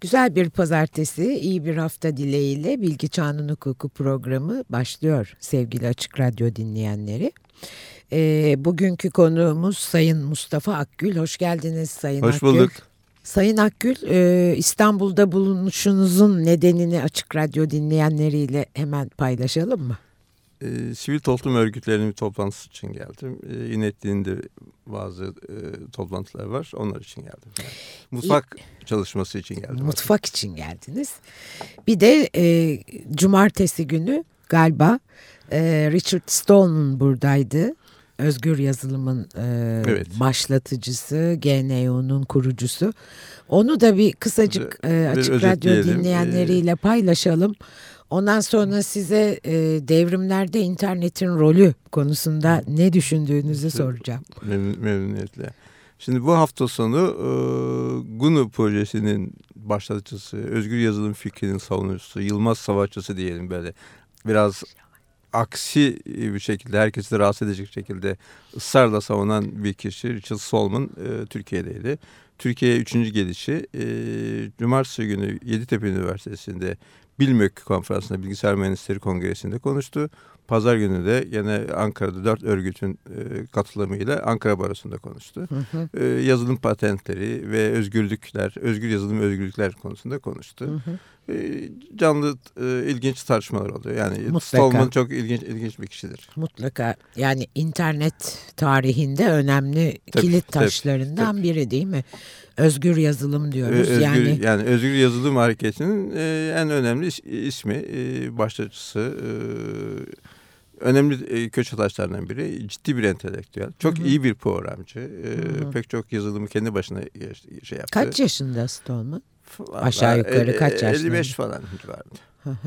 Güzel bir pazartesi, iyi bir hafta dileğiyle Bilgi Çağının Hukuku programı başlıyor sevgili Açık Radyo dinleyenleri. E, bugünkü konuğumuz Sayın Mustafa Akgül. Hoş geldiniz Sayın Hoş Akgül. bulduk. Sayın Akgül, e, İstanbul'da bulunuşunuzun nedenini Açık Radyo dinleyenleriyle hemen paylaşalım mı? E, sivil toplum örgütlerinin bir toplantısı için geldim. E, İnetliğinde bazı e, toplantılar var. Onlar için geldim. Yani mutfak İ çalışması için geldim. Mutfak aslında. için geldiniz. Bir de e, cumartesi günü galiba e, Richard Stallman buradaydı. Özgür Yazılım'ın e, evet. başlatıcısı, GNU'nun kurucusu. Onu da bir kısacık e, Açık Radyo dinleyenleriyle paylaşalım. Ondan sonra size e, devrimlerde internetin rolü konusunda ne düşündüğünüzü soracağım. Memnun, memnuniyetle. Şimdi bu hafta sonu e, GUNU projesinin başlatıcısı, özgür yazılım fikrinin savunucusu, Yılmaz Savaşçısı diyelim böyle biraz aksi bir şekilde herkesi de rahatsız edecek şekilde ısrarla savunan bir kişi Richard Stallman e, Türkiye'deydi. Türkiye'ye üçüncü gelişi e, Cumartesi günü Yeditepe Üniversitesi'nde Bilmök konferansında Bilgisayar Mühendisleri Kongresi'nde konuştu. Pazar günü de yine Ankara'da dört örgütün e, katılımıyla Ankara Barosu'nda konuştu. Hı hı. E, yazılım patentleri ve özgürlükler, özgür yazılım özgürlükler konusunda konuştu. Hı hı. E, canlı e, ilginç tartışmalar oluyor. Yani Mutlaka. Stallman çok ilginç ilginç bir kişidir. Mutlaka. Yani internet tarihinde önemli tabii, kilit taşlarından tabii, tabii. biri değil mi? Özgür yazılım diyoruz. Özgür, yani yani özgür yazılım hareketinin e, en önemli ismi, e, başlıcısı, e, önemli e, köşe taşlarından biri. Ciddi bir entelektüel. Çok Hı -hı. iyi bir programcı. E, pek çok yazılımı kendi başına şey yaptı. Kaç yaşında Stallman? Aşağı yukarı kaç yaşında? 55 falan vardı.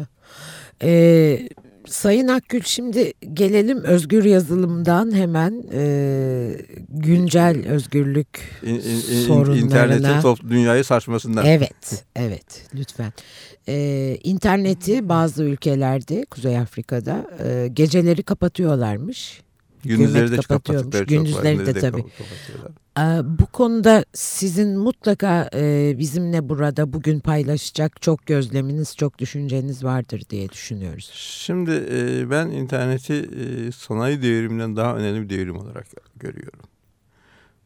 Ee, Sayın Akgül şimdi gelelim özgür yazılımdan hemen e, güncel özgürlük in, in, sorunlarına. İnternetin top, dünyayı saçmasından. Evet, evet lütfen. Ee, interneti bazı ülkelerde Kuzey Afrika'da e, geceleri kapatıyorlarmış. Gündüzleri de kapatıyormuş. Gündüzleri de tabii. Bu konuda sizin mutlaka bizimle burada bugün paylaşacak çok gözleminiz, çok düşünceniz vardır diye düşünüyoruz. Şimdi ben interneti sanayi devriminden daha önemli bir devrim olarak görüyorum.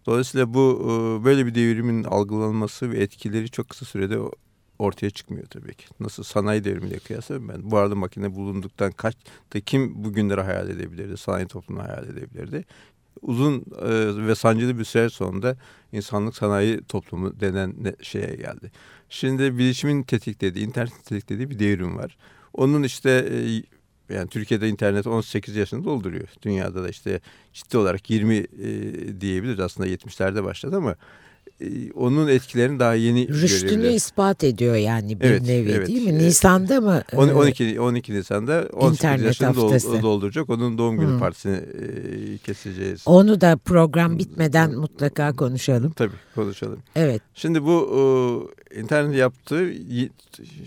Dolayısıyla bu böyle bir devrimin algılanması ve etkileri çok kısa sürede ortaya çıkmıyor tabii ki. Nasıl sanayi devrimiyle kıyasla ben bu arada makine bulunduktan kaç da kim bugünleri hayal edebilirdi? Sanayi toplumunu hayal edebilirdi. Uzun e, ve sancılı bir süre sonunda insanlık sanayi toplumu denen şeye geldi. Şimdi bilişimin tetiklediği, internetin tetiklediği bir devrim var. Onun işte e, yani Türkiye'de internet 18 yaşını dolduruyor. Dünyada da işte ciddi olarak 20 e, diyebiliriz. Aslında 70'lerde başladı ama onun etkilerini daha yeni Rüştünü görebiliriz. ispat ediyor yani bir evet, nevi evet, değil mi? Evet. Nisan'da mı? 12, 12 Nisan'da 18 yaşını haftası. dolduracak. Onun doğum günü hmm. partisini e, keseceğiz. Onu da program bitmeden mutlaka konuşalım. Tabii konuşalım. Evet. Şimdi bu e, internet yaptığı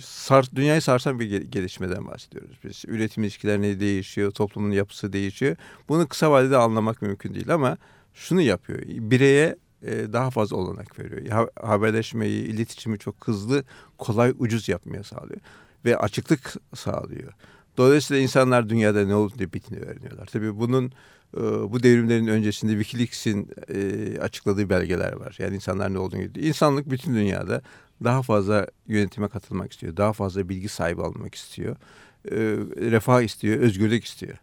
sar, dünyayı sarsan bir gelişmeden bahsediyoruz. Biz üretim ilişkileri değişiyor, toplumun yapısı değişiyor. Bunu kısa vadede anlamak mümkün değil ama şunu yapıyor. Bireye e, daha fazla olanak veriyor. Haberleşmeyi, iletişimi çok hızlı, kolay, ucuz yapmaya sağlıyor. Ve açıklık sağlıyor. Dolayısıyla insanlar dünyada ne olduğunu ne bittiğini öğreniyorlar. Tabii bunun e, bu devrimlerin öncesinde Wikileaks'in e, açıkladığı belgeler var. Yani insanlar ne olduğunu gidiyor. İnsanlık bütün dünyada daha fazla yönetime katılmak istiyor. Daha fazla bilgi sahibi olmak istiyor. Refah istiyor, özgürlük istiyor.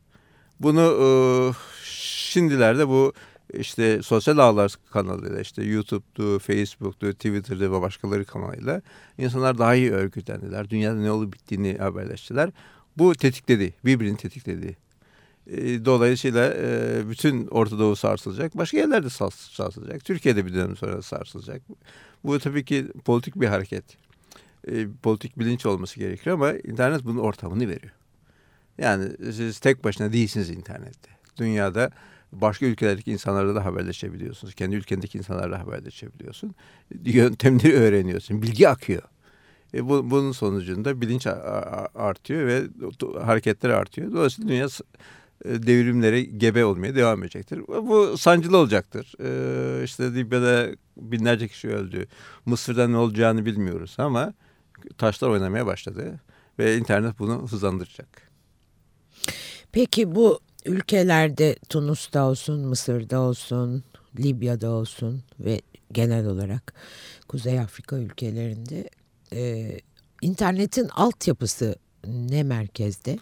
Bunu şimdilerde bu işte sosyal ağlar kanalıyla işte YouTube'du, Facebook'tu, Twitter'dı ve başkaları kanalıyla insanlar daha iyi örgütlendiler. Dünyada ne olup bittiğini haberleştiler. Bu tetikledi, birbirini tetikledi. Dolayısıyla bütün Orta Doğu sarsılacak. Başka yerlerde sarsılacak. Türkiye'de bir dönem sonra sarsılacak. Bu tabii ki politik bir hareket. Politik bilinç olması gerekir ama internet bunun ortamını veriyor. Yani siz tek başına değilsiniz internette. Dünyada başka ülkelerdeki insanlarla da haberleşebiliyorsunuz. Kendi ülkendeki insanlarla haberleşebiliyorsun. Yöntemleri öğreniyorsun. Bilgi akıyor. E bu, bunun sonucunda bilinç artıyor ve hareketler artıyor. Dolayısıyla dünya e, devrimlere gebe olmaya devam edecektir. Bu sancılı olacaktır. E, işte Libya'da binlerce kişi öldü. Mısır'da ne olacağını bilmiyoruz ama taşlar oynamaya başladı ve internet bunu hızlandıracak. Peki bu ülkelerde Tunus'ta olsun, Mısır'da olsun, Libya'da olsun ve genel olarak Kuzey Afrika ülkelerinde e, internetin altyapısı ne merkezde?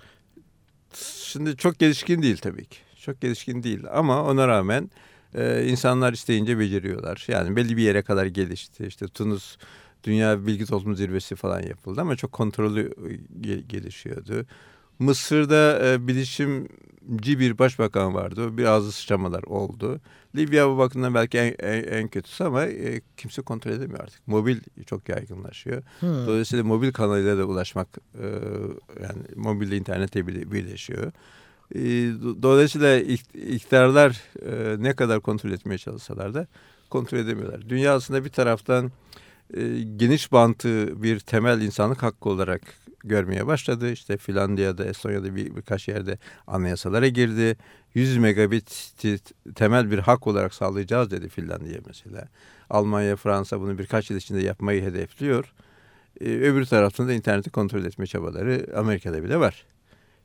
Şimdi çok gelişkin değil tabii ki. Çok gelişkin değil ama ona rağmen e, insanlar isteyince beceriyorlar. Yani belli bir yere kadar gelişti. İşte Tunus Dünya Bilgi Toplumu Zirvesi falan yapıldı ama çok kontrollü e, gelişiyordu. Mısır'da e, bilişimci bir başbakan vardı. Biraz sıçramalar oldu. Libya bu bakımdan belki en, en, en kötüsü ama e, kimse kontrol edemiyor artık. Mobil çok yaygınlaşıyor. Hmm. Dolayısıyla mobil kanalıyla da ulaşmak e, yani mobilde internete birleşiyor. E, dolayısıyla iktidarlar e, ne kadar kontrol etmeye çalışsalar da kontrol edemiyorlar. Dünya aslında bir taraftan e, geniş bantı bir temel insanlık hakkı olarak görmeye başladı. İşte Finlandiya'da, Estonya'da bir, birkaç yerde anayasalara girdi. 100 megabit temel bir hak olarak sağlayacağız dedi Finlandiya mesela. Almanya, Fransa bunu birkaç yıl içinde yapmayı hedefliyor. Ee, öbür taraftan da interneti kontrol etme çabaları Amerika'da bile var.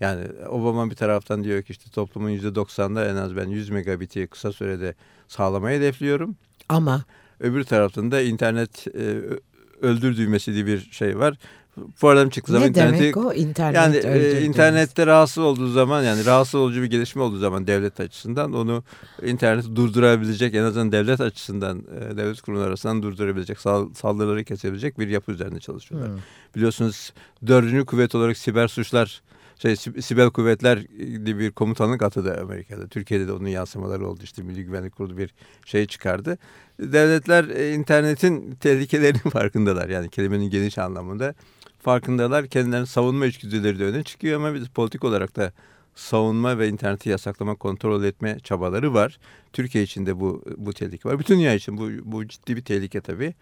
Yani Obama bir taraftan diyor ki işte toplumun %90'da en az ben 100 megabiti kısa sürede sağlamayı hedefliyorum. Ama öbür taraftan da internet e, öldür düğmesi diye bir şey var bu adam çıktığı zaman ne interneti... demek o? İnternet yani e, internette rahatsız olduğu zaman yani rahatsız olucu bir gelişme olduğu zaman devlet açısından onu interneti durdurabilecek en azından devlet açısından e, devlet kurumları arasından durdurabilecek saldırıları kesebilecek bir yapı üzerinde çalışıyorlar. Hmm. Biliyorsunuz dördüncü kuvvet olarak siber suçlar şey siber kuvvetler diye bir komutanlık atadı Amerika'da. Türkiye'de de onun yansımaları oldu. İşte Milli Güvenlik Kurulu bir şey çıkardı. Devletler e, internetin tehlikelerinin farkındalar. Yani kelimenin geniş anlamında farkındalar. Kendilerini savunma içgüdüleri de öne çıkıyor ama biz politik olarak da savunma ve interneti yasaklama, kontrol etme çabaları var. Türkiye için de bu bu tehlike var. Bütün dünya için bu bu ciddi bir tehlike tabii.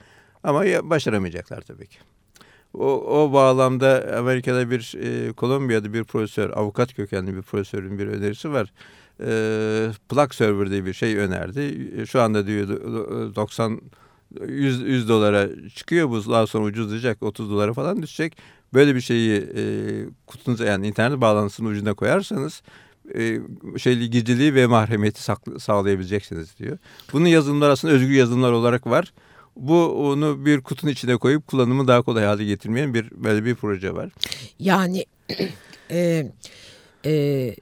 Ama başaramayacaklar tabii ki. O, o bağlamda Amerika'da bir e, Kolombiya'da bir profesör, avukat kökenli bir profesörün bir önerisi var. E, plug server diye bir şey önerdi. Şu anda diyor 90 100, 100 dolara çıkıyor bu daha sonra ucuzlayacak 30 dolara falan düşecek. Böyle bir şeyi e, kutunuza yani internet bağlantısının ucuna koyarsanız e, şeyli gizliliği ve mahremiyeti sağlayabileceksiniz diyor. Bunun yazılımlar aslında özgür yazılımlar olarak var. Bu onu bir kutunun içine koyup kullanımı daha kolay hale getirmeyen bir böyle bir proje var. Yani e, e,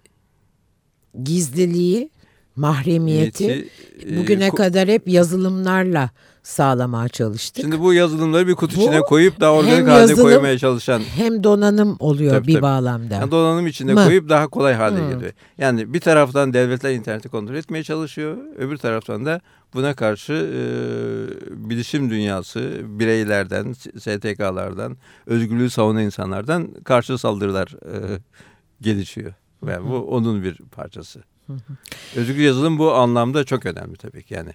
gizliliği, mahremiyeti Niyeti, e, bugüne e, kadar hep yazılımlarla sağlamaya çalıştık. Şimdi bu yazılımları bir kutu bu, içine koyup daha organik halde koymaya çalışan. Hem donanım oluyor tabii, bir tabii. bağlamda. Yani donanım içinde Mı? koyup daha kolay hale Hı. geliyor. Yani bir taraftan devletler interneti kontrol etmeye çalışıyor. Öbür taraftan da buna karşı e, bilişim dünyası bireylerden, STK'lardan, özgürlüğü savunan insanlardan karşı saldırılar e, gelişiyor. Yani bu onun bir parçası. Özgür yazılım bu anlamda çok önemli tabii ki. Yani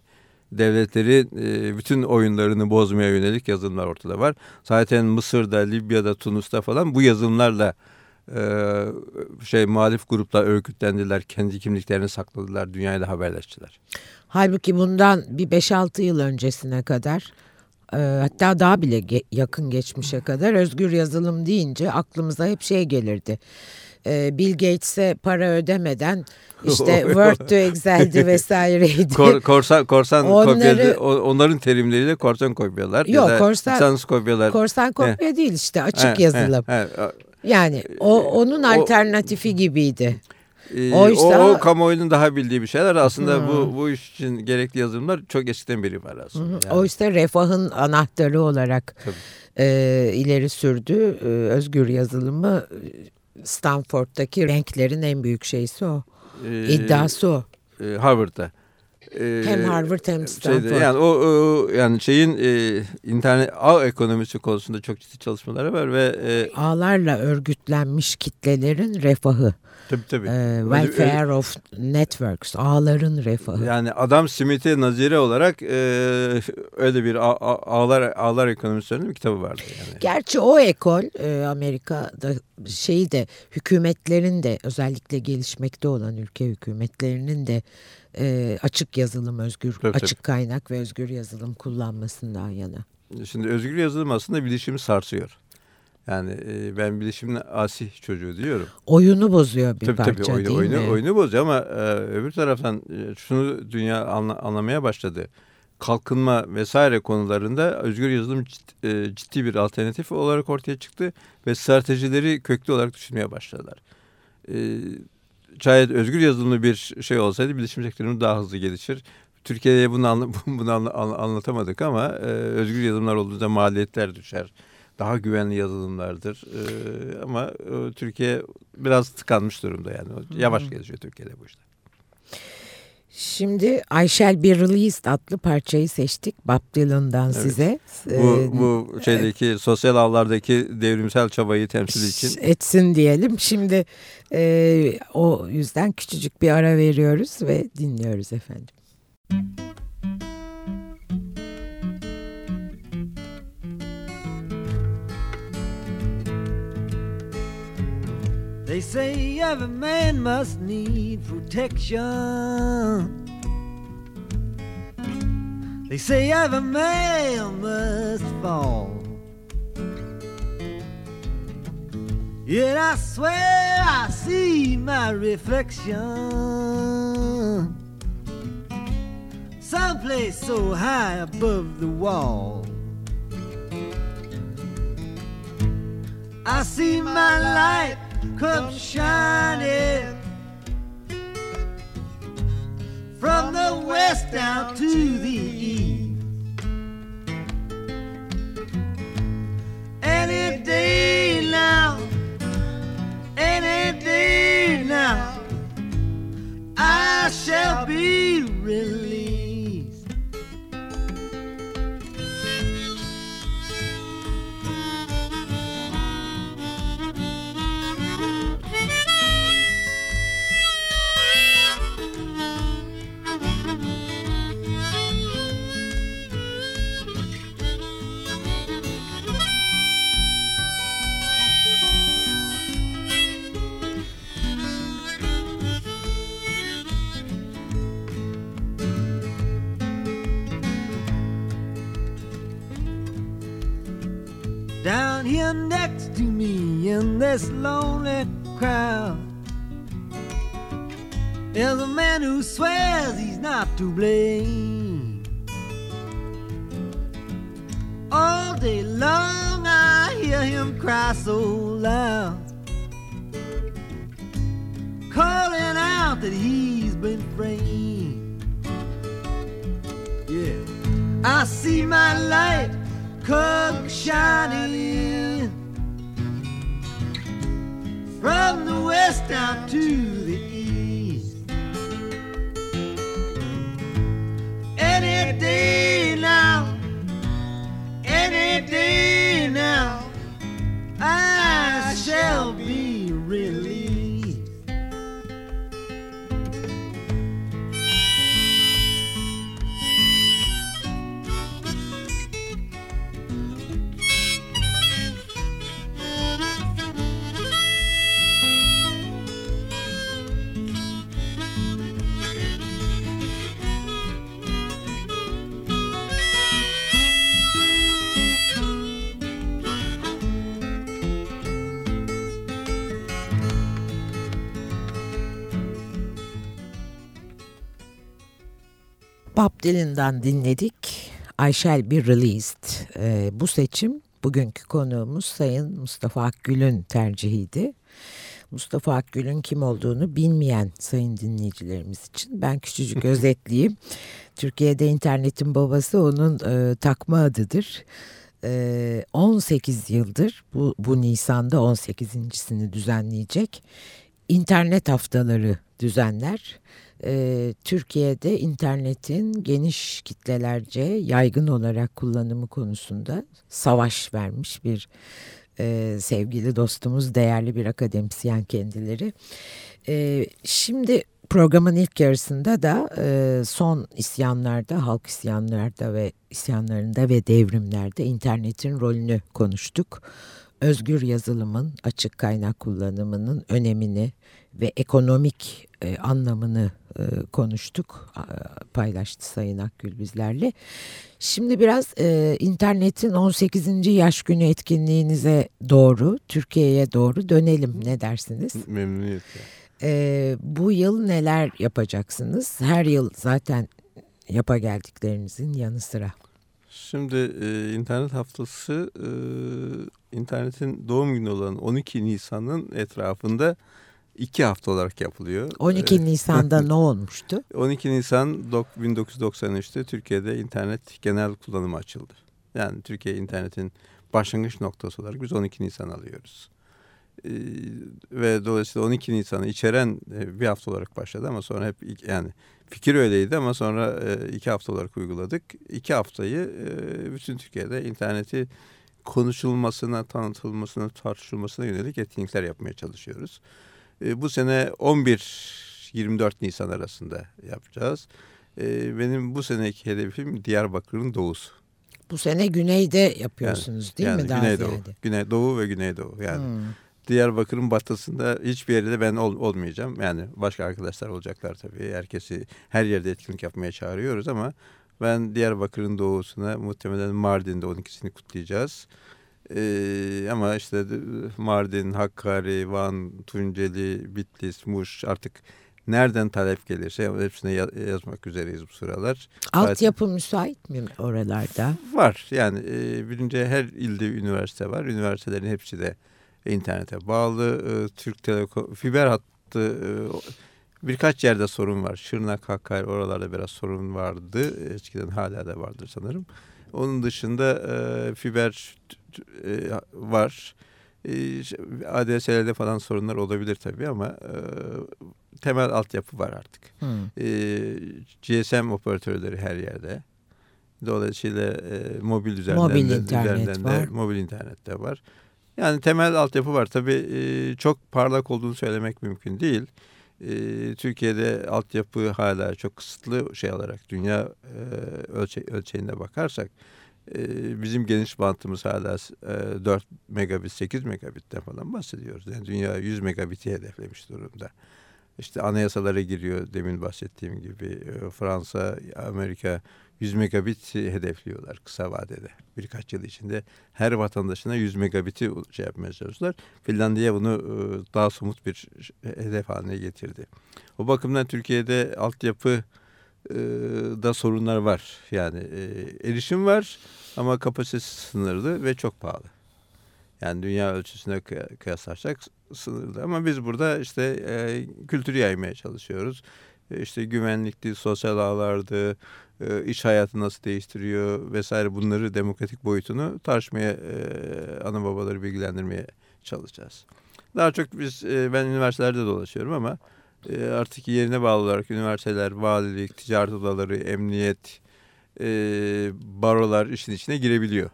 devletleri e, bütün oyunlarını bozmaya yönelik yazılımlar ortada var. Zaten Mısır'da, Libya'da, Tunus'ta falan bu yazılımlarla e, şey muhalif gruplar örgütlendiler, kendi kimliklerini sakladılar, dünyayla haberleştiler. Halbuki bundan bir 5-6 yıl öncesine kadar e, hatta daha bile yakın geçmişe kadar özgür yazılım deyince aklımıza hep şey gelirdi. E, Bill Gates'e para ödemeden işte Word to Excel'di vesaireydi. Kor, korsan korsan Onları, kopyalı, onların terimleriyle korsan kopyalar. Yok ya korsan kopyalar. Korsan kopya he. değil işte açık he, yazılım. He, he. Yani o onun alternatifi o, gibiydi. E, Oysa, o, o kamuoyunun daha bildiği bir şeyler. Aslında hı. bu bu iş için gerekli yazılımlar çok eskiden beri var aslında. Yani. Oysa refahın anahtarı olarak e, ileri sürdü. E, özgür yazılımı Stanford'daki renklerin en büyük şeysi o. Ee, İddiası o. E, Harvard'da. Ee, hem Harvard hem Stanford. Şeyde, yani o, o yani şeyin e, internet ağ ekonomisi konusunda çok ciddi çalışmaları var ve e, ağlarla örgütlenmiş kitlelerin refahı. Tabii tabii. E, welfare öyle, of networks, ağların refahı. Yani Adam Smith'e nazire olarak e, öyle bir ağlar ağlar ekonomisi bir kitabı vardı. Yani. Gerçi o ekol e, Amerika'da şeyi de hükümetlerin de özellikle gelişmekte olan ülke hükümetlerinin de e, açık yazılım özgür tabii, açık tabii. kaynak ve özgür yazılım kullanmasından yana. Şimdi özgür yazılım aslında bilişimi sarsıyor. Yani e, ben bilişimin asih çocuğu diyorum. Oyunu bozuyor bir tabii, parça tabii, oyunu, değil oyunu, mi? Oyunu bozuyor ama e, öbür taraftan e, şunu dünya anla, anlamaya başladı. Kalkınma vesaire konularında özgür yazılım ciddi, e, ciddi bir alternatif olarak ortaya çıktı ve stratejileri köklü olarak düşünmeye başladılar. E, şayet özgür yazılımlı bir şey olsaydı bilişim sektörümüz daha hızlı gelişir. Türkiye'ye bunu, anla, bunu anla, anlatamadık ama e, özgür yazılımlar olduğunda maliyetler düşer daha güvenli yazılımlardır. Ee, ama e, Türkiye biraz tıkanmış durumda yani. Yavaş gelişiyor Türkiye'de bu işte. Şimdi Shall Be Released adlı parçayı seçtik Bob Dylan'dan evet. size. Bu, ee, bu şeydeki evet. sosyal ağlardaki devrimsel çabayı temsil için. Etsin diyelim. Şimdi e, o yüzden küçücük bir ara veriyoruz ve dinliyoruz efendim. They say every man must need protection. They say every man must fall. Yet I swear I see my reflection someplace so high above the wall. I see my light come shining from the west down to the east. Is a man who swears he's not to blame. All day long I hear him cry so loud, calling out that he's been framed. Yeah, I see my light come shining from the west down to the Any day now, any day now, I shall be Bob Dylan'dan dinledik. I Shall Be Released. Ee, bu seçim bugünkü konuğumuz Sayın Mustafa Akgül'ün tercihiydi. Mustafa Akgül'ün kim olduğunu bilmeyen sayın dinleyicilerimiz için ben küçücük özetleyeyim. Türkiye'de internetin babası onun e, takma adıdır. E, 18 yıldır bu, bu Nisan'da 18.sini düzenleyecek internet haftaları düzenler e, Türkiye'de internetin geniş kitlelerce yaygın olarak kullanımı konusunda savaş vermiş bir e, sevgili dostumuz, değerli bir akademisyen kendileri. E, şimdi programın ilk yarısında da e, son isyanlarda, halk isyanlarda ve isyanlarında ve devrimlerde internetin rolünü konuştuk. özgür yazılımın, açık kaynak kullanımının önemini ve ekonomik e, anlamını e, konuştuk, paylaştı Sayın Akgül bizlerle. Şimdi biraz e, internetin 18. yaş günü etkinliğinize doğru, Türkiye'ye doğru dönelim. Ne dersiniz? Memnuniyetle. E, bu yıl neler yapacaksınız? Her yıl zaten yapa geldiklerinizin yanı sıra. Şimdi e, internet haftası e, internetin doğum günü olan 12 Nisan'ın etrafında iki hafta olarak yapılıyor. 12 ee, Nisan'da ne olmuştu? 12 Nisan 1993'te Türkiye'de internet genel kullanımı açıldı. Yani Türkiye internetin başlangıç noktası olarak biz 12 Nisan alıyoruz. Ee, ve dolayısıyla 12 Nisan'ı içeren e, bir hafta olarak başladı ama sonra hep yani fikir öyleydi ama sonra e, iki hafta olarak uyguladık. İki haftayı e, bütün Türkiye'de interneti konuşulmasına, tanıtılmasına, tartışılmasına yönelik etkinlikler yapmaya çalışıyoruz. E, bu sene 11-24 Nisan arasında yapacağız. E, benim bu seneki hedefim Diyarbakır'ın doğusu. Bu sene güneyde yapıyorsunuz yani, değil yani mi? Daha Güneydoğu, ziyade? Güneydoğu ve Güneydoğu yani. Hmm. Diyarbakır'ın batısında hiçbir yerde ben ol, olmayacağım. Yani başka arkadaşlar olacaklar tabii. Herkesi her yerde etkinlik yapmaya çağırıyoruz ama ben Diyarbakır'ın doğusuna muhtemelen Mardin'de 12'sini kutlayacağız. Ee, ama işte Mardin, Hakkari, Van, Tunceli, Bitlis, Muş artık nereden talep gelirse hepsine yazmak üzereyiz bu sıralar. Altyapı Zaten, müsait mi oralarda? Var yani e, birinci her ilde üniversite var. Üniversitelerin hepsi de internete bağlı. E, Türk Telekom fiber hattı e, birkaç yerde sorun var. Şırnak, Hakkari oralarda biraz sorun vardı. Eskiden hala da vardır sanırım. Onun dışında e, fiber e, var. E, ADSL'de falan sorunlar olabilir tabii ama e, temel altyapı var artık. Hmm. E, GSM operatörleri her yerde. Dolayısıyla e, mobil üzerinden mobil de, internet üzerinden var. de mobil internette var. Yani temel altyapı var. Tabii e, çok parlak olduğunu söylemek mümkün değil. E, Türkiye'de altyapı hala çok kısıtlı şey olarak dünya e, ölçe, ölçeğinde bakarsak e, bizim geniş bantımız hala e, 4 megabit 8 megabitten falan bahsediyoruz. Yani dünya 100 megabiti hedeflemiş durumda. İşte anayasalara giriyor demin bahsettiğim gibi e, Fransa, Amerika 100 megabit hedefliyorlar kısa vadede. Birkaç yıl içinde her vatandaşına 100 megabiti şey yapmaya çalışıyorlar. Finlandiya bunu e, daha somut bir hedef haline getirdi. O bakımdan Türkiye'de altyapı e, da sorunlar var. Yani e, erişim var ama kapasitesi sınırlı ve çok pahalı. Yani dünya ölçüsüne kıyaslarsak sınırlı. Ama biz burada işte e, kültürü yaymaya çalışıyoruz. E, işte güvenlikti, sosyal ağlardı, e, iş hayatı nasıl değiştiriyor vesaire bunları demokratik boyutunu tartışmaya, e, ana babaları bilgilendirmeye çalışacağız. Daha çok biz, e, ben üniversitelerde dolaşıyorum ama e, artık yerine bağlı olarak üniversiteler, valilik, ticaret odaları, emniyet, e, barolar işin içine girebiliyor.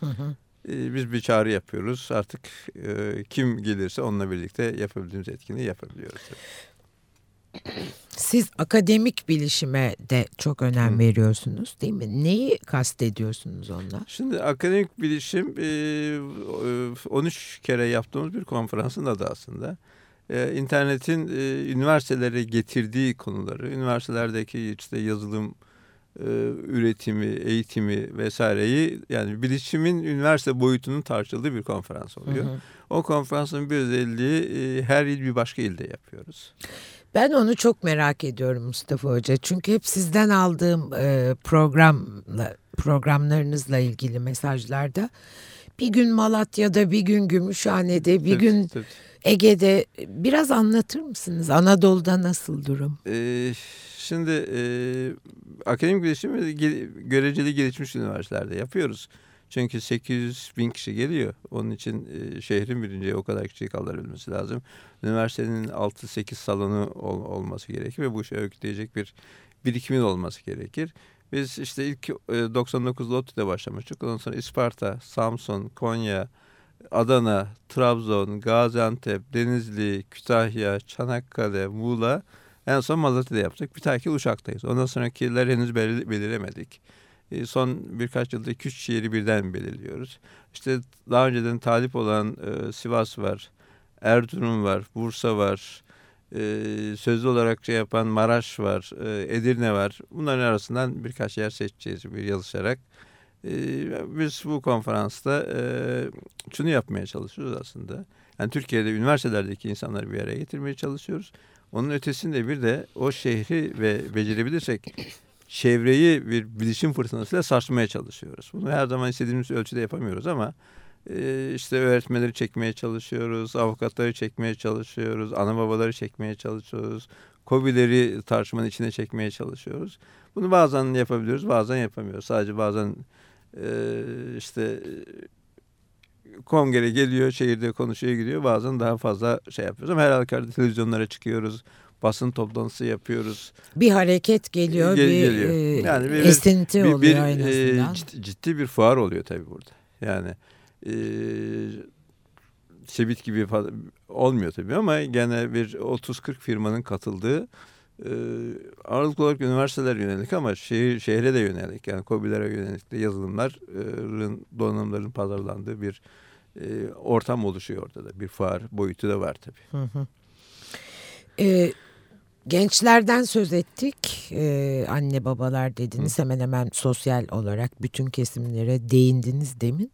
Hı hı. E, biz bir çağrı yapıyoruz. Artık e, kim gelirse onunla birlikte yapabildiğimiz etkinliği yapabiliyoruz. Siz akademik bilişime de çok önem Hı. veriyorsunuz değil mi? Neyi kastediyorsunuz onunla? Şimdi akademik bilişim 13 kere yaptığımız bir konferansın adı aslında. İnternetin üniversitelere getirdiği konuları, üniversitelerdeki işte yazılım, üretimi, eğitimi vesaireyi yani bilişimin üniversite boyutunun tartışıldığı bir konferans oluyor. Hı hı. O konferansın bir özelliği her yıl bir başka ilde yapıyoruz. Ben onu çok merak ediyorum Mustafa Hoca. Çünkü hep sizden aldığım e, programla programlarınızla ilgili mesajlarda bir gün Malatya'da, bir gün Gümüşhane'de, bir gün Ege'de biraz anlatır mısınız? Anadolu'da nasıl durum? Ee, şimdi e, akademik gelişimi göreceli gelişmiş üniversitelerde yapıyoruz. Çünkü 800 bin kişi geliyor. Onun için e, şehrin birinci o kadar kişiyi kaldırabilmesi lazım. Üniversitenin 6-8 salonu ol, olması gerekir ve bu şey öyküleyecek bir birikimin olması gerekir. Biz işte ilk e, 99 ODTÜ'de başlamıştık. Ondan sonra Isparta, Samsun, Konya, Adana, Trabzon, Gaziantep, Denizli, Kütahya, Çanakkale, Muğla en son Malatya'da yaptık. Bir takip Uşak'tayız. Ondan sonrakiler henüz belir beliremedik. e, son birkaç yılda iki üç şehri birden belirliyoruz. İşte daha önceden talip olan e, Sivas var, Erzurum var, Bursa var, e, sözlü olarak şey yapan Maraş var, e, Edirne var. Bunların arasından birkaç yer seçeceğiz bir yazışarak. E, biz bu konferansta e, şunu yapmaya çalışıyoruz aslında. Yani Türkiye'de üniversitelerdeki insanları bir araya getirmeye çalışıyoruz. Onun ötesinde bir de o şehri ve becerebilirsek çevreyi bir bilişim fırtınasıyla sarsmaya çalışıyoruz. Bunu her zaman istediğimiz ölçüde yapamıyoruz ama e, işte öğretmenleri çekmeye çalışıyoruz, avukatları çekmeye çalışıyoruz, ana babaları çekmeye çalışıyoruz, kobileri tartışmanın içine çekmeye çalışıyoruz. Bunu bazen yapabiliyoruz, bazen yapamıyoruz. Sadece bazen işte kongre geliyor, şehirde konuşuyor gidiyor. Bazen daha fazla şey yapıyoruz ama her halükarda televizyonlara çıkıyoruz. Basın toplantısı yapıyoruz. Bir hareket geliyor, Gel, bir geliyor. E, yani bir, esinti bir, oluyor bir, aynı e, ciddi, ciddi bir fuar oluyor tabii burada. Yani e, Sebit gibi olmuyor tabii ama gene bir 30-40 firmanın katıldığı e, ağırlıklı olarak üniversiteler yönelik ama şehir, şehre de yönelik yani COBİ'lere yönelik de yazılımların donanımların pazarlandığı bir e, ortam oluşuyor ortada. Bir fuar boyutu da var tabii. Hı hı. E, gençlerden söz ettik. E, anne babalar dediniz. Hı. Hemen hemen sosyal olarak bütün kesimlere değindiniz demin.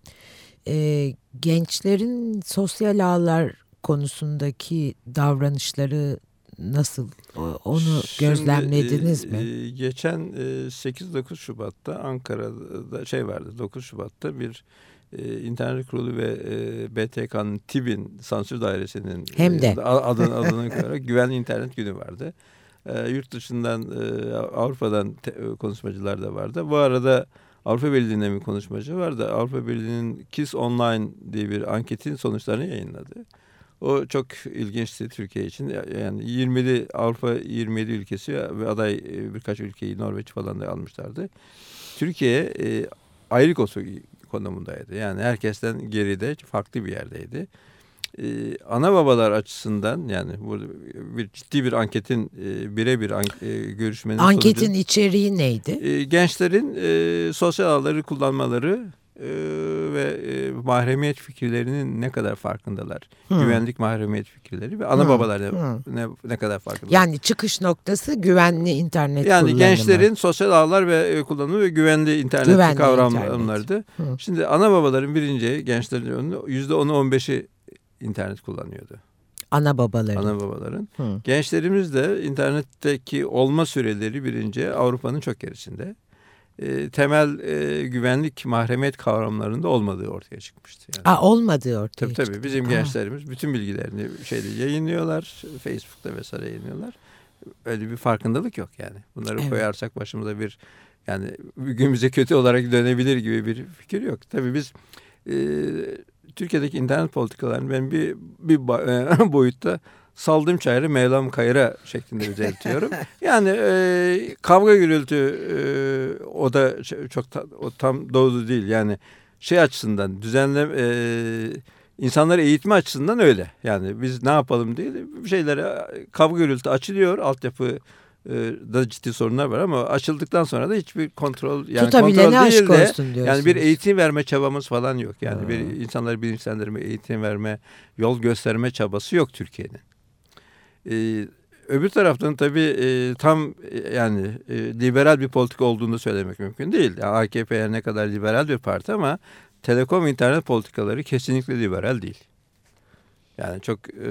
E, gençlerin sosyal ağlar konusundaki davranışları nasıl onu Şimdi, gözlemlediniz mi? E, geçen e, 8-9 Şubat'ta Ankara'da şey vardı 9 Şubat'ta bir e, internet kurulu ve e, BTK'nın TİB'in sansür dairesinin Hem de. E, adını, adını koyarak güvenli internet günü vardı. E, yurt dışından e, Avrupa'dan te, e, konuşmacılar da vardı. Bu arada Avrupa Birliği'nden bir konuşmacı vardı. Avrupa Birliği'nin KISS Online diye bir anketin sonuçlarını yayınladı. O çok ilginçti Türkiye için. Yani 27 Avrupa 27 ülkesi ve aday e, birkaç ülkeyi Norveç falan da almışlardı. Türkiye e, ayrık konumundaydı. Yani herkesten geride farklı bir yerdeydi. Ee, ana babalar açısından yani burada bir ciddi bir anketin e, birebir an, e, görüşmenin Anketin sonucu, içeriği neydi? E, gençlerin e, sosyal ağları kullanmaları e, ve e, mahremiyet fikirlerinin ne kadar farkındalar. Hmm. Güvenlik mahremiyet fikirleri ve ana hmm. babalar ne, hmm. ne, ne kadar farkındalar. Yani çıkış noktası güvenli internet yani kullanımı. Yani gençlerin sosyal ağlar ve e, kullanımı ve güvenli internet güvenli kavramlarıydı. Internet. Hmm. Şimdi ana babaların birinci gençlerin yüzde onu on beşi internet kullanıyordu. Ana babaların. Ana babaların. Hı. Gençlerimiz de internetteki olma süreleri birinci Avrupa'nın çok gerisinde e, temel e, güvenlik mahremiyet kavramlarında olmadığı ortaya çıkmıştı. Yani. Aa, olmadığı ortaya tabii, çıktı. Tabii bizim Aa. gençlerimiz bütün bilgilerini şeyde yayınlıyorlar. Facebook'ta vesaire yayınlıyorlar. Öyle bir farkındalık yok yani. Bunları evet. koyarsak başımıza bir yani günümüze kötü olarak dönebilir gibi bir fikir yok. Tabii biz e, Türkiye'deki internet politikalarını ben bir, bir boyutta saldım çayırı Mevlam kayıra şeklinde düzeltiyorum. yani e, kavga gürültü e, o da çok ta, o tam doğru değil. Yani şey açısından düzenle e, insanları eğitme açısından öyle. Yani biz ne yapalım değil bir şeylere kavga gürültü açılıyor altyapı e, da ciddi sorunlar var ama açıldıktan sonra da hiçbir kontrol yani kontrol değil de yani bir eğitim verme çabamız falan yok. Yani hmm. bir insanları bilinçlendirme, eğitim verme, yol gösterme çabası yok Türkiye'nin. Ee, öbür taraftan tabii e, tam e, yani e, liberal bir politik olduğunu söylemek mümkün değil. Yani AKP ne kadar liberal bir parti ama telekom internet politikaları kesinlikle liberal değil. Yani çok e,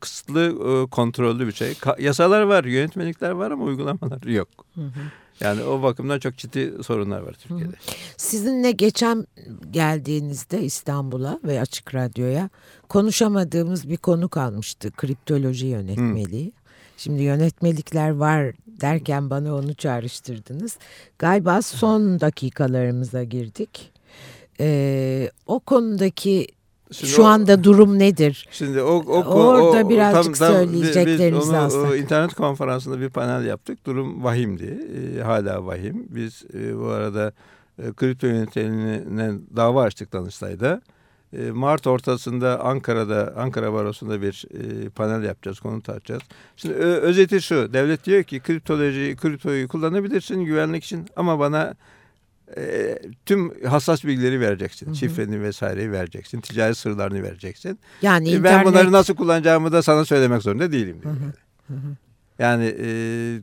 kısıtlı, e, kontrollü bir şey. Ka yasalar var, yönetmelikler var ama uygulamalar yok. Hı hı. Yani o bakımdan çok ciddi sorunlar var Türkiye'de. Sizinle geçen geldiğinizde İstanbul'a ve Açık Radyo'ya konuşamadığımız bir konu kalmıştı. Kriptoloji yönetmeliği. Hı. Şimdi yönetmelikler var derken bana onu çağrıştırdınız. Galiba son dakikalarımıza girdik. Ee, o konudaki Şimdi Şu o, anda durum nedir? Şimdi o, o orada o, birazcık tam, tam, söyleyeceklerinizi onu. O internet konferansında bir panel yaptık. Durum vahimdi. E, hala vahim. Biz e, bu arada e, kripto yönetimine dava açtık Danıştay'da. E, Mart ortasında Ankara'da Ankara Barosu'nda bir e, panel yapacağız, konu tartacağız. Şimdi ö, özeti şu. Devlet diyor ki kriptoloji, kriptoyu kullanabilirsin güvenlik için ama bana e, tüm hassas bilgileri vereceksin. Hı hı. Şifreni vesaireyi vereceksin. Ticari sırlarını vereceksin. Yani e, ben bunları nasıl kullanacağımı da sana söylemek zorunda değilim. Diyor. Hı hı. Hı hı. Yani e,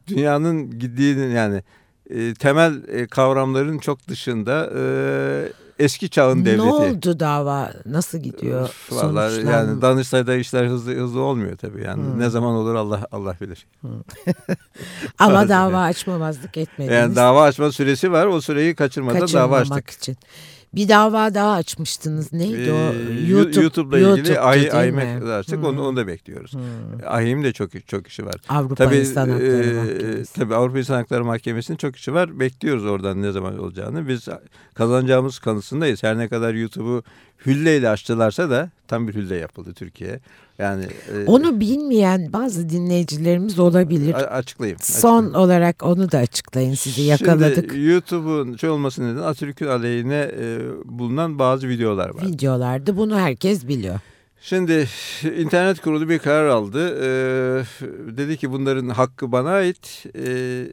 dünyanın gittiği yani e, temel e, kavramların çok dışında e, eski çağın devleti. Ne oldu dava? Nasıl gidiyor? Vallahi yani Danıştay'da işler hızlı hızlı olmuyor tabii. Yani hmm. ne zaman olur Allah Allah bilir. Hmm. Ama dava açmamazlık etmediniz. Yani dava açma süresi var. O süreyi kaçırmadan dava açtık. için. Bir dava daha açmıştınız. Neydi o? Ee, YouTube, YouTube'la ilgili YouTube'da, ay, AYM'e açtık. Hmm. Onu, onu da bekliyoruz. Hmm. De çok çok işi var. Avrupa tabii, İnsan Hakları e, Mahkemesi. Tabii Avrupa İnsan Hakları Mahkemesi'nin çok işi var. Bekliyoruz oradan ne zaman olacağını. Biz kazanacağımız kanısındayız. Her ne kadar YouTube'u hülleyle açtılarsa da tam bir hülle yapıldı Türkiye. Yani e, onu bilmeyen bazı dinleyicilerimiz olabilir. açıklayayım. Son açıklayayım. olarak onu da açıklayın sizi yakaladık. Şimdi YouTube'un şey olması neden Atatürk'ün aleyhine e, bulunan bazı videolar var. Videolardı. Bunu herkes biliyor. Şimdi internet kurulu bir karar aldı. Ee, dedi ki bunların hakkı bana ait. Ee,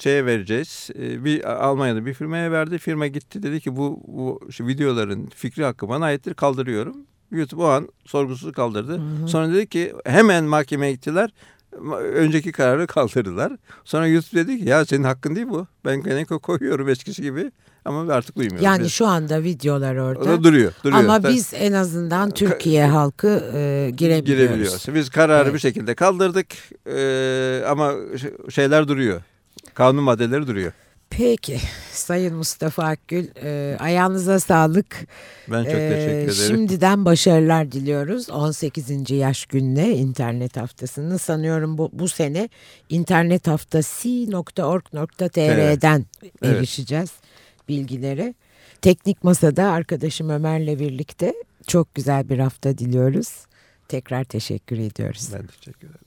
şeye vereceğiz. Ee, bir Almanya'da bir firmaya verdi. Firma gitti dedi ki bu, bu şu videoların fikri hakkı bana aittir kaldırıyorum. YouTube o an sorgusuz kaldırdı. Hı hı. Sonra dedi ki hemen mahkemeye gittiler. Önceki kararı kaldırdılar. Sonra YouTube dedi ki ya senin hakkın değil bu. Ben gene koyuyorum eskisi gibi. Ama artık duymuyorum. Yani şu anda videolar orada. orada duruyor, duruyor. Ama Tabii. biz en azından Türkiye halkı e, girebiliyoruz. Girebiliyoruz. Biz kararı evet. bir şekilde kaldırdık e, ama şeyler duruyor. Kanun maddeleri duruyor. Peki Sayın Mustafa Akgül e, ayağınıza sağlık. Ben çok e, teşekkür ederim. Şimdiden başarılar diliyoruz 18. yaş gününe internet haftasını sanıyorum bu, bu sene internet haftası.org.tr'den evet. erişeceğiz evet. bilgilere. Teknik Masa'da arkadaşım Ömer'le birlikte çok güzel bir hafta diliyoruz. Tekrar teşekkür ediyoruz. Ben teşekkür ederim.